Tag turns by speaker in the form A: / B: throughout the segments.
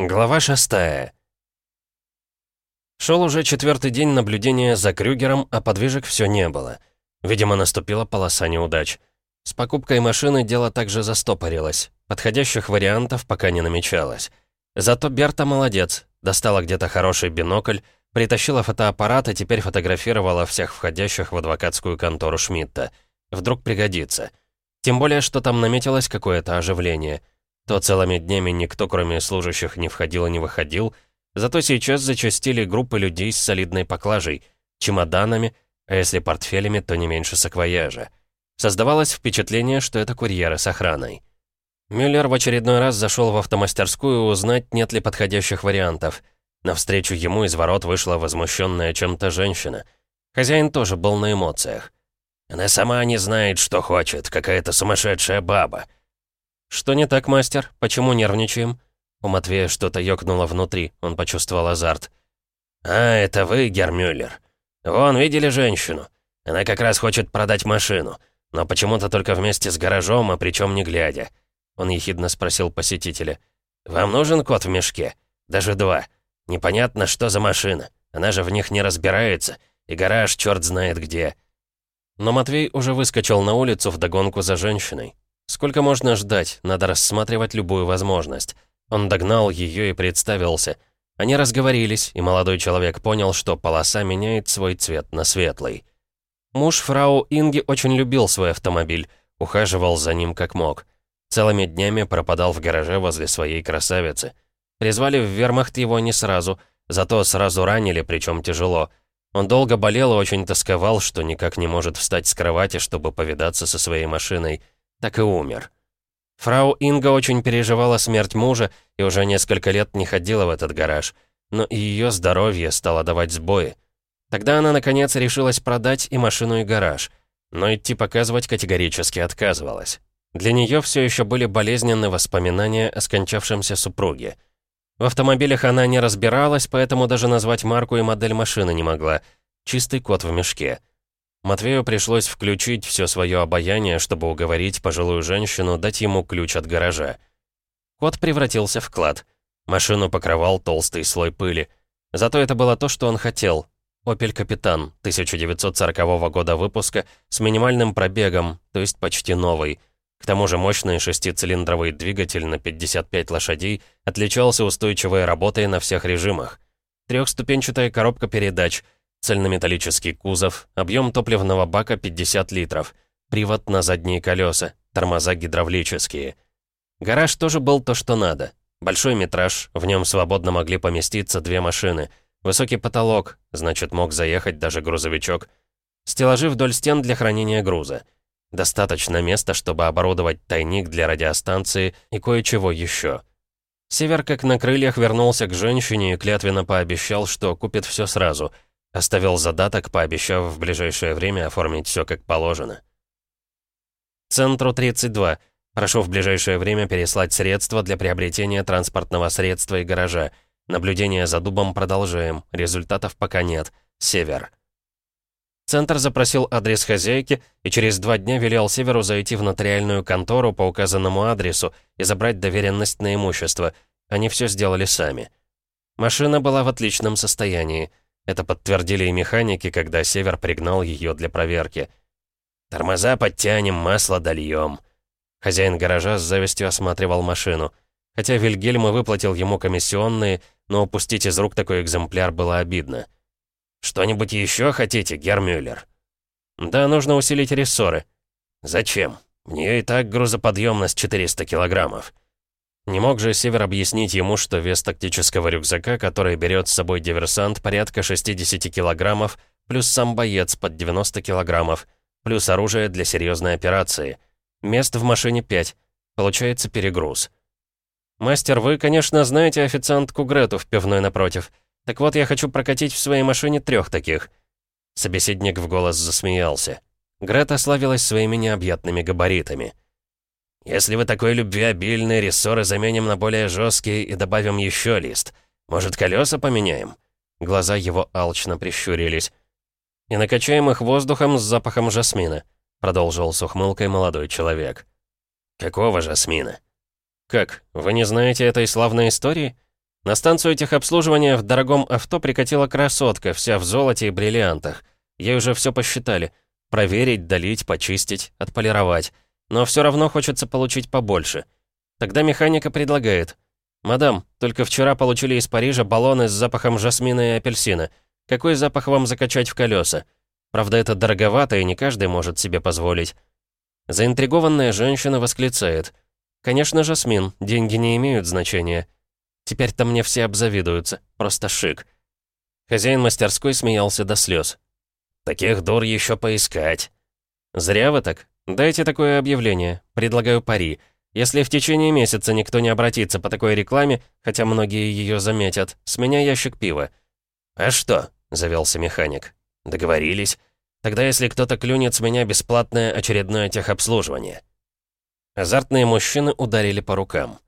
A: Глава шестая. Шел уже четвертый день наблюдения за Крюгером, а подвижек все не было. Видимо, наступила полоса неудач. С покупкой машины дело также застопорилось. Подходящих вариантов пока не намечалось. Зато Берта молодец. Достала где-то хороший бинокль, притащила фотоаппарат и теперь фотографировала всех входящих в адвокатскую контору Шмидта. Вдруг пригодится. Тем более, что там наметилось какое-то оживление — то целыми днями никто, кроме служащих, не входил и не выходил, зато сейчас зачастили группы людей с солидной поклажей, чемоданами, а если портфелями, то не меньше саквояжа. Создавалось впечатление, что это курьеры с охраной. Мюллер в очередной раз зашел в автомастерскую узнать, нет ли подходящих вариантов. Навстречу ему из ворот вышла возмущенная чем-то женщина. Хозяин тоже был на эмоциях. «Она сама не знает, что хочет, какая-то сумасшедшая баба», «Что не так, мастер? Почему нервничаем?» У Матвея что-то ёкнуло внутри, он почувствовал азарт. «А, это вы, Гермюллер. Вон, видели женщину? Она как раз хочет продать машину, но почему-то только вместе с гаражом, а причем не глядя». Он ехидно спросил посетителя. «Вам нужен кот в мешке? Даже два. Непонятно, что за машина. Она же в них не разбирается, и гараж черт знает где». Но Матвей уже выскочил на улицу вдогонку за женщиной. Сколько можно ждать? Надо рассматривать любую возможность. Он догнал ее и представился. Они разговорились, и молодой человек понял, что полоса меняет свой цвет на светлый. Муж фрау Инги очень любил свой автомобиль, ухаживал за ним как мог. Целыми днями пропадал в гараже возле своей красавицы. Призвали в вермахт его не сразу, зато сразу ранили, причем тяжело. Он долго болел и очень тосковал, что никак не может встать с кровати, чтобы повидаться со своей машиной – так и умер. Фрау Инга очень переживала смерть мужа и уже несколько лет не ходила в этот гараж, но и ее здоровье стало давать сбои. Тогда она, наконец, решилась продать и машину, и гараж, но идти показывать категорически отказывалась. Для нее все еще были болезненные воспоминания о скончавшемся супруге. В автомобилях она не разбиралась, поэтому даже назвать марку и модель машины не могла. Чистый кот в мешке. Матвею пришлось включить все свое обаяние, чтобы уговорить пожилую женщину дать ему ключ от гаража. Кот превратился в клад. Машину покрывал толстый слой пыли. Зато это было то, что он хотел. «Опель Капитан» 1940 года выпуска с минимальным пробегом, то есть почти новый. К тому же мощный шестицилиндровый двигатель на 55 лошадей отличался устойчивой работой на всех режимах. Трехступенчатая коробка передач — Цельнометаллический кузов, объем топливного бака 50 литров, привод на задние колеса, тормоза гидравлические. Гараж тоже был то, что надо. Большой метраж, в нем свободно могли поместиться две машины. Высокий потолок, значит, мог заехать даже грузовичок. Стеллажи вдоль стен для хранения груза. Достаточно места, чтобы оборудовать тайник для радиостанции и кое-чего еще. Север, как на крыльях, вернулся к женщине и клятвенно пообещал, что купит все сразу — Оставил задаток, пообещав в ближайшее время оформить все как положено. Центру 32. Прошу в ближайшее время переслать средства для приобретения транспортного средства и гаража. Наблюдение за дубом продолжаем. Результатов пока нет. Север. Центр запросил адрес хозяйки и через два дня велел Северу зайти в нотариальную контору по указанному адресу и забрать доверенность на имущество. Они все сделали сами. Машина была в отличном состоянии. Это подтвердили и механики, когда Север пригнал ее для проверки. «Тормоза подтянем, масло дольем». Хозяин гаража с завистью осматривал машину. Хотя Вильгельм и выплатил ему комиссионные, но упустить из рук такой экземпляр было обидно. «Что-нибудь еще хотите, Гермюллер?» «Да, нужно усилить рессоры». «Зачем? У нее и так грузоподъемность 400 килограммов». Не мог же Север объяснить ему, что вес тактического рюкзака, который берет с собой диверсант, порядка 60 килограммов, плюс сам боец под 90 килограммов, плюс оружие для серьезной операции. Мест в машине 5. Получается перегруз. «Мастер, вы, конечно, знаете официантку Грету в пивной напротив. Так вот, я хочу прокатить в своей машине трех таких». Собеседник в голос засмеялся. Грета славилась своими необъятными габаритами. Если вы такой любвеобильный, рессоры заменим на более жесткие и добавим еще лист. Может, колеса поменяем?» Глаза его алчно прищурились. «И накачаем их воздухом с запахом жасмина», продолжил с ухмылкой молодой человек. «Какого жасмина?» «Как, вы не знаете этой славной истории?» На станцию техобслуживания в дорогом авто прикатила красотка, вся в золоте и бриллиантах. Ей уже все посчитали. Проверить, долить, почистить, отполировать. Но все равно хочется получить побольше. Тогда механика предлагает. «Мадам, только вчера получили из Парижа баллоны с запахом жасмина и апельсина. Какой запах вам закачать в колеса? Правда, это дороговато, и не каждый может себе позволить». Заинтригованная женщина восклицает. «Конечно, жасмин, деньги не имеют значения». Теперь-то мне все обзавидуются. Просто шик. Хозяин мастерской смеялся до слез. Таких дур еще поискать. Зря вы так. Дайте такое объявление. Предлагаю пари. Если в течение месяца никто не обратится по такой рекламе, хотя многие ее заметят, с меня ящик пива. А что? Завелся механик. Договорились. Тогда если кто-то клюнет с меня бесплатное очередное техобслуживание. Азартные мужчины ударили по рукам.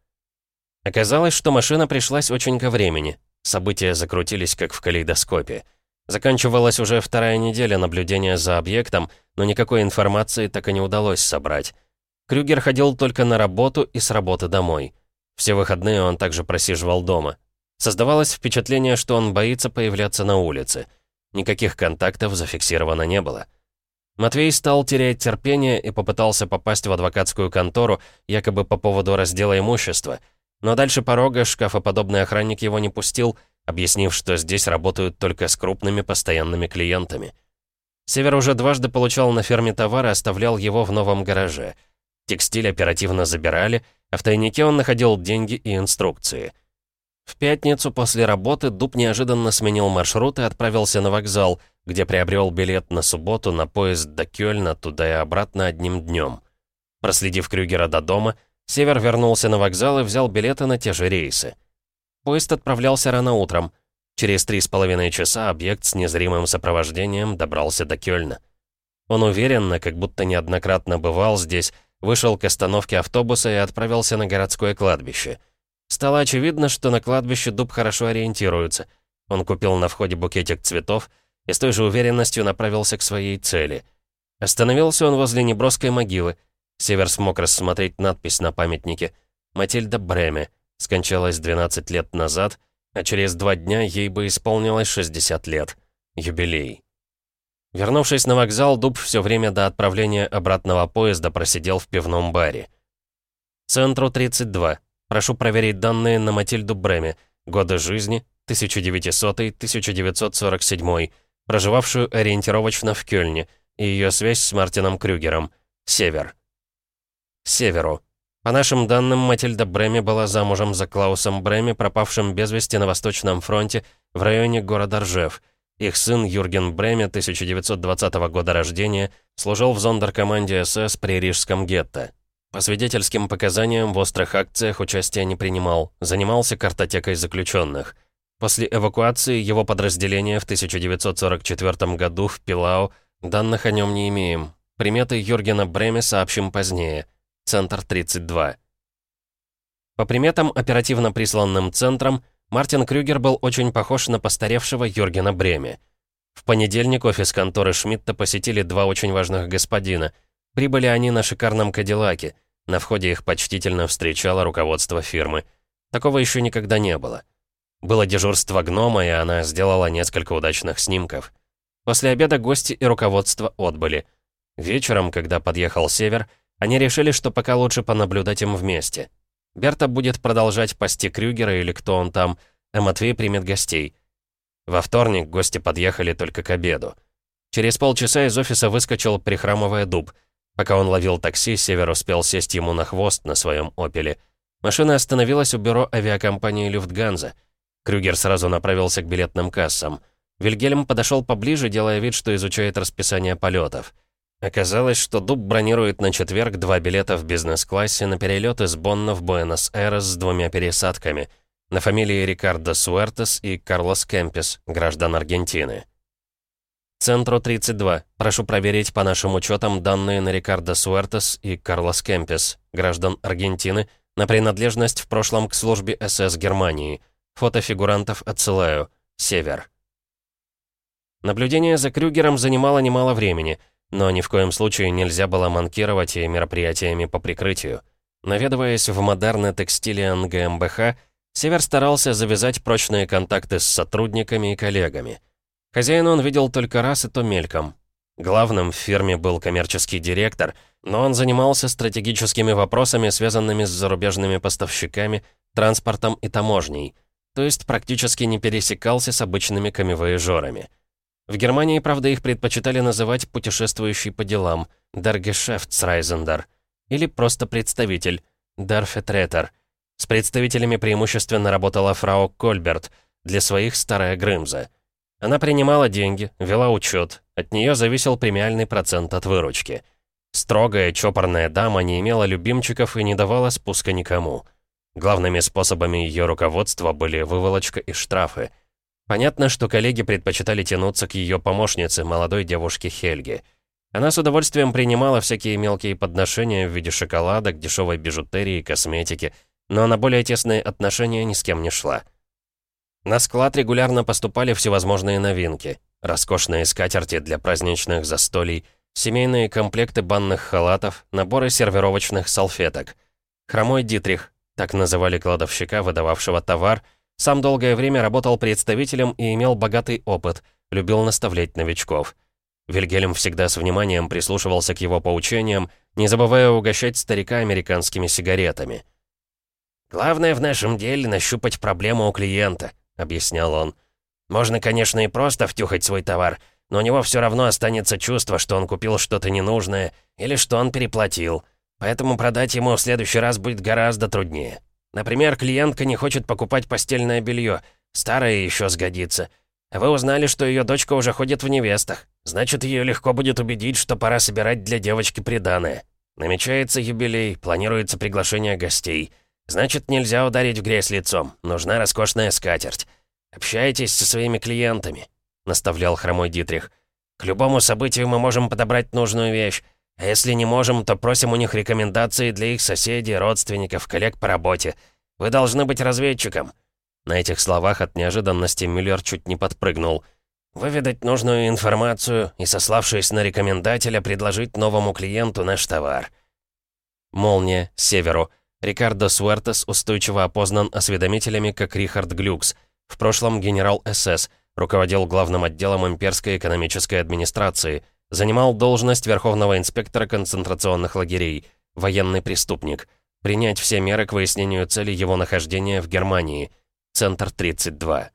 A: Оказалось, что машина пришлась очень ко времени. События закрутились, как в калейдоскопе. Заканчивалась уже вторая неделя наблюдения за объектом, но никакой информации так и не удалось собрать. Крюгер ходил только на работу и с работы домой. Все выходные он также просиживал дома. Создавалось впечатление, что он боится появляться на улице. Никаких контактов зафиксировано не было. Матвей стал терять терпение и попытался попасть в адвокатскую контору, якобы по поводу раздела имущества — но дальше порога шкафоподобный охранник его не пустил, объяснив, что здесь работают только с крупными постоянными клиентами. Север уже дважды получал на ферме товар и оставлял его в новом гараже. Текстиль оперативно забирали, а в тайнике он находил деньги и инструкции. В пятницу после работы Дуб неожиданно сменил маршрут и отправился на вокзал, где приобрел билет на субботу на поезд до Кёльна туда и обратно одним днем. Проследив Крюгера до дома, Север вернулся на вокзал и взял билеты на те же рейсы. Поезд отправлялся рано утром. Через три с половиной часа объект с незримым сопровождением добрался до Кёльна. Он уверенно, как будто неоднократно бывал здесь, вышел к остановке автобуса и отправился на городское кладбище. Стало очевидно, что на кладбище Дуб хорошо ориентируется. Он купил на входе букетик цветов и с той же уверенностью направился к своей цели. Остановился он возле неброской могилы — Север смог рассмотреть надпись на памятнике. «Матильда Бреме. Скончалась 12 лет назад, а через два дня ей бы исполнилось 60 лет. Юбилей». Вернувшись на вокзал, Дуб все время до отправления обратного поезда просидел в пивном баре. Центру 32. Прошу проверить данные на Матильду Бреме. Годы жизни 1900-1947. Проживавшую ориентировочно в Кёльне. И ее связь с Мартином Крюгером. Север северу. По нашим данным, Матильда Брэми была замужем за Клаусом Брэми, пропавшим без вести на Восточном фронте в районе города Ржев. Их сын Юрген Брэми, 1920 года рождения, служил в зондеркоманде СС при Рижском гетто. По свидетельским показаниям, в острых акциях участия не принимал, занимался картотекой заключенных. После эвакуации его подразделения в 1944 году в Пилау данных о нем не имеем. Приметы Юргена Брэми сообщим позднее – Центр 32. По приметам, оперативно присланным центром, Мартин Крюгер был очень похож на постаревшего Юргена Бреме. В понедельник офис конторы Шмидта посетили два очень важных господина. Прибыли они на шикарном Кадиллаке. На входе их почтительно встречало руководство фирмы. Такого еще никогда не было. Было дежурство гнома, и она сделала несколько удачных снимков. После обеда гости и руководство отбыли. Вечером, когда подъехал Север, они решили, что пока лучше понаблюдать им вместе. Берта будет продолжать пасти Крюгера или кто он там, а Матвей примет гостей. Во вторник гости подъехали только к обеду. Через полчаса из офиса выскочил, прихрамывая дуб. Пока он ловил такси, Север успел сесть ему на хвост на своем «Опеле». Машина остановилась у бюро авиакомпании «Люфтганза». Крюгер сразу направился к билетным кассам. Вильгельм подошел поближе, делая вид, что изучает расписание полетов. Оказалось, что Дуб бронирует на четверг два билета в бизнес-классе на перелет из Бонна в Буэнос-Айрес с двумя пересадками. На фамилии Рикардо Суэртес и Карлос Кемпес, граждан Аргентины. Центру 32. Прошу проверить по нашим учетам данные на Рикардо Суэртес и Карлос Кемпес, граждан Аргентины, на принадлежность в прошлом к службе СС Германии. Фото фигурантов отсылаю. Север. Наблюдение за Крюгером занимало немало времени — но ни в коем случае нельзя было манкировать и мероприятиями по прикрытию. Наведываясь в модерны текстиле НГМБХ, Север старался завязать прочные контакты с сотрудниками и коллегами. Хозяина он видел только раз и то мельком. Главным в фирме был коммерческий директор, но он занимался стратегическими вопросами, связанными с зарубежными поставщиками, транспортом и таможней, то есть практически не пересекался с обычными камевоежорами. В Германии, правда, их предпочитали называть «путешествующий по делам» «Der Geschäftsreisender» или просто «представитель» «Der Vertreter». С представителями преимущественно работала фрау Кольберт, для своих старая Грымза. Она принимала деньги, вела учет, от нее зависел премиальный процент от выручки. Строгая, чопорная дама не имела любимчиков и не давала спуска никому. Главными способами ее руководства были выволочка и штрафы. Понятно, что коллеги предпочитали тянуться к ее помощнице, молодой девушке Хельге. Она с удовольствием принимала всякие мелкие подношения в виде шоколадок, дешевой бижутерии, косметики, но на более тесные отношения ни с кем не шла. На склад регулярно поступали всевозможные новинки. Роскошные скатерти для праздничных застолий, семейные комплекты банных халатов, наборы сервировочных салфеток. Хромой Дитрих, так называли кладовщика, выдававшего товар, сам долгое время работал представителем и имел богатый опыт, любил наставлять новичков. Вильгельм всегда с вниманием прислушивался к его поучениям, не забывая угощать старика американскими сигаретами. «Главное в нашем деле — нащупать проблему у клиента», — объяснял он. «Можно, конечно, и просто втюхать свой товар, но у него все равно останется чувство, что он купил что-то ненужное или что он переплатил. Поэтому продать ему в следующий раз будет гораздо труднее». Например, клиентка не хочет покупать постельное белье, старое еще сгодится. Вы узнали, что ее дочка уже ходит в невестах. Значит, ее легко будет убедить, что пора собирать для девочки приданое. Намечается юбилей, планируется приглашение гостей. Значит, нельзя ударить в грязь лицом. Нужна роскошная скатерть. Общайтесь со своими клиентами, наставлял хромой Дитрих. К любому событию мы можем подобрать нужную вещь. А если не можем, то просим у них рекомендации для их соседей, родственников, коллег по работе. Вы должны быть разведчиком». На этих словах от неожиданности Мюллер чуть не подпрыгнул. «Выведать нужную информацию и, сославшись на рекомендателя, предложить новому клиенту наш товар». «Молния, северу». Рикардо Суэртес устойчиво опознан осведомителями как Рихард Глюкс. В прошлом генерал СС, руководил главным отделом имперской экономической администрации – Занимал должность верховного инспектора концентрационных лагерей, военный преступник. Принять все меры к выяснению цели его нахождения в Германии. Центр 32.